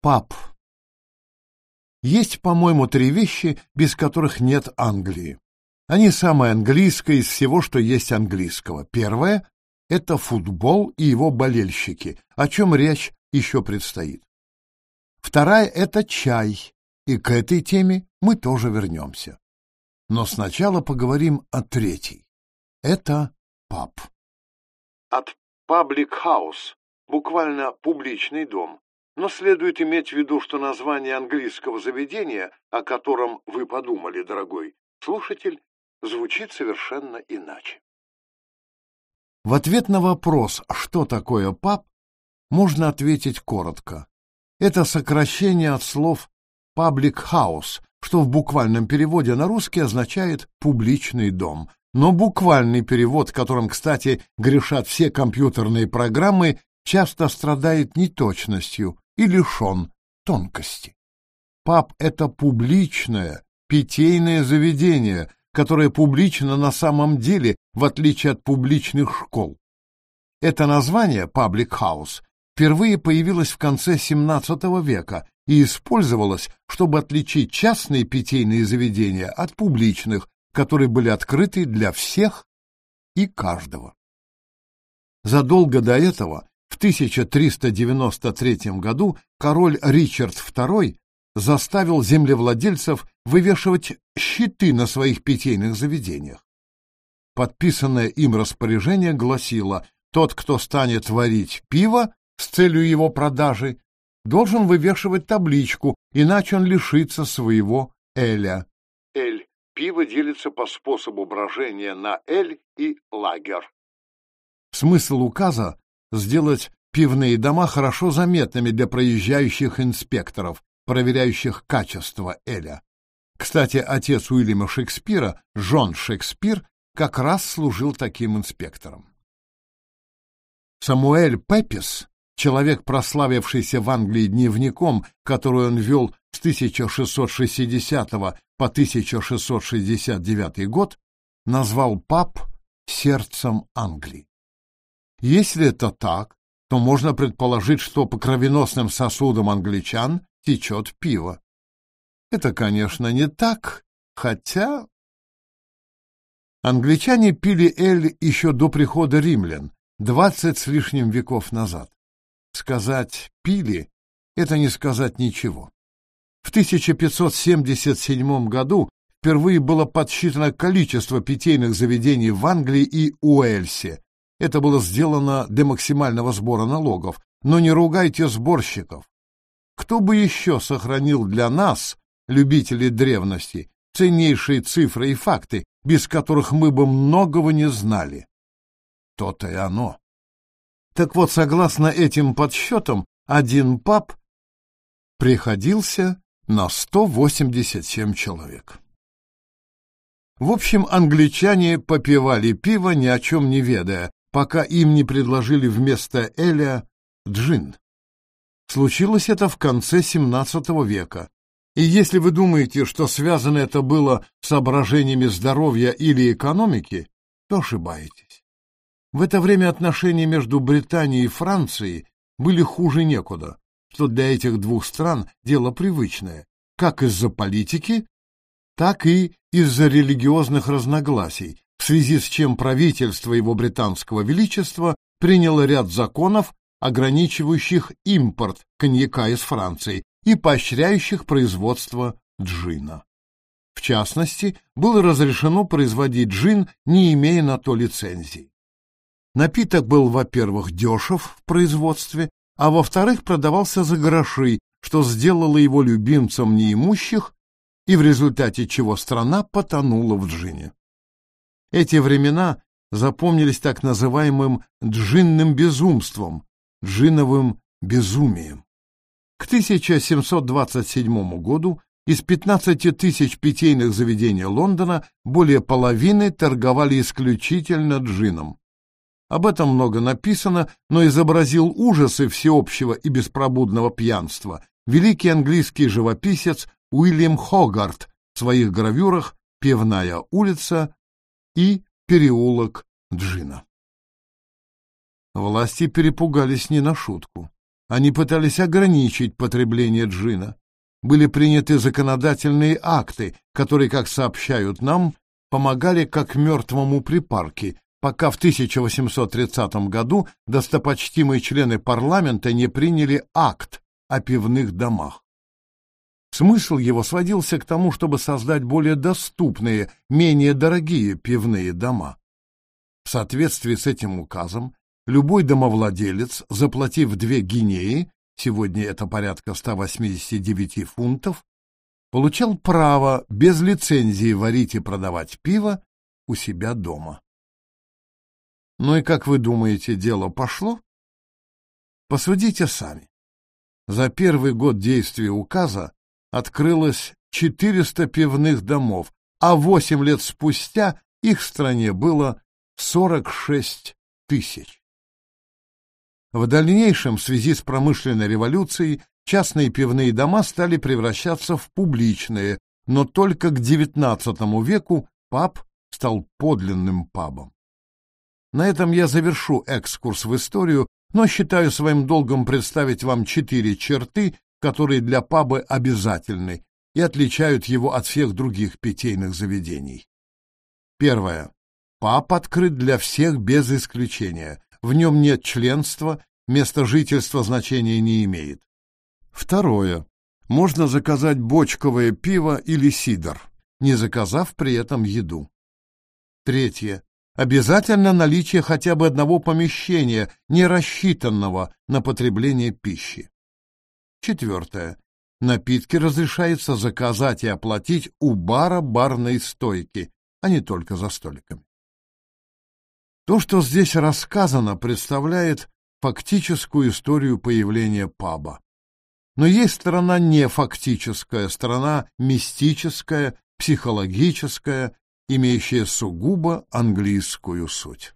Пап. Есть, по-моему, три вещи, без которых нет Англии. Они самые английские из всего, что есть английского. Первое — это футбол и его болельщики, о чем речь еще предстоит. Вторая — это чай, и к этой теме мы тоже вернемся. Но сначала поговорим о третьей. Это паб. От public house, буквально публичный дом, но следует иметь в виду, что название английского заведения, о котором вы подумали, дорогой слушатель, звучит совершенно иначе. В ответ на вопрос, что такое паб, можно ответить коротко. Это сокращение от слов public house, что в буквальном переводе на русский означает «публичный дом». Но буквальный перевод, которым, кстати, грешат все компьютерные программы, часто страдает неточностью, и лишен тонкости. Паб — это публичное, питейное заведение, которое публично на самом деле, в отличие от публичных школ. Это название «паблик хаус» впервые появилось в конце XVII века и использовалось, чтобы отличить частные питейные заведения от публичных, которые были открыты для всех и каждого. Задолго до этого 1393 году король Ричард II заставил землевладельцев вывешивать щиты на своих питейных заведениях. Подписанное им распоряжение гласило, тот, кто станет варить пиво с целью его продажи, должен вывешивать табличку, иначе он лишится своего эля. Эль. Пиво делится по способу брожения на эль и лагер. Смысл указа сделать пивные дома хорошо заметными для проезжающих инспекторов, проверяющих качество Эля. Кстати, отец Уильяма Шекспира, Джон Шекспир, как раз служил таким инспектором. Самуэль Пеппис, человек, прославившийся в Англии дневником, который он вел с 1660 по 1669 год, назвал пап сердцем Англии. Если это так, то можно предположить, что по кровеносным сосудам англичан течет пиво. Это, конечно, не так, хотя... Англичане пили эль еще до прихода римлян, двадцать с лишним веков назад. Сказать «пили» — это не сказать ничего. В 1577 году впервые было подсчитано количество питейных заведений в Англии и Уэльсе, это было сделано для максимального сбора налогов. Но не ругайте сборщиков. Кто бы еще сохранил для нас, любителей древности, ценнейшие цифры и факты, без которых мы бы многого не знали? То-то и оно. Так вот, согласно этим подсчетам, один пап приходился на 187 человек. В общем, англичане попивали пиво, ни о чем не ведая, пока им не предложили вместо Эля джин. Случилось это в конце XVII века. И если вы думаете, что связано это было с соображениями здоровья или экономики, то ошибаетесь. В это время отношения между Британией и Францией были хуже некуда, что для этих двух стран дело привычное, как из-за политики, так и из-за религиозных разногласий, связи с чем правительство его британского величества приняло ряд законов, ограничивающих импорт коньяка из Франции и поощряющих производство джина. В частности, было разрешено производить джин, не имея на то лицензии. Напиток был, во-первых, дешев в производстве, а во-вторых, продавался за гроши, что сделало его любимцем неимущих, и в результате чего страна потонула в джине. Эти времена запомнились так называемым джинным безумством, джиновым безумием. К 1727 году из 15 тысяч питейных заведений Лондона более половины торговали исключительно джином. Об этом много написано, но изобразил ужасы всеобщего и беспробудного пьянства великий английский живописец Уильям Хогарт в своих гравюрах «Пивная улица» и переулок Джина. Власти перепугались не на шутку. Они пытались ограничить потребление джина. Были приняты законодательные акты, которые, как сообщают нам, помогали как мертвому припарке, пока в 1830 году достопочтимые члены парламента не приняли акт о пивных домах. Смысл его сводился к тому, чтобы создать более доступные, менее дорогие пивные дома. В соответствии с этим указом, любой домовладелец, заплатив две гинеи, сегодня это порядка 189 фунтов, получал право без лицензии варить и продавать пиво у себя дома. Ну и как вы думаете, дело пошло? Посудите сами. За первый год действия указа открылось 400 пивных домов, а 8 лет спустя их в стране было 46 тысяч. В дальнейшем, в связи с промышленной революцией, частные пивные дома стали превращаться в публичные, но только к XIX веку паб стал подлинным пабом. На этом я завершу экскурс в историю, но считаю своим долгом представить вам четыре черты, которые для паба обязательны и отличают его от всех других питейных заведений. Первое. Паб открыт для всех без исключения. В нем нет членства, место жительства значения не имеет. Второе. Можно заказать бочковое пиво или сидр, не заказав при этом еду. Третье. Обязательно наличие хотя бы одного помещения, не рассчитанного на потребление пищи. Четвертое. Напитки разрешается заказать и оплатить у бара барной стойки, а не только за столиками. То, что здесь рассказано, представляет фактическую историю появления паба. Но есть сторона нефактическая, сторона мистическая, психологическая, имеющая сугубо английскую суть.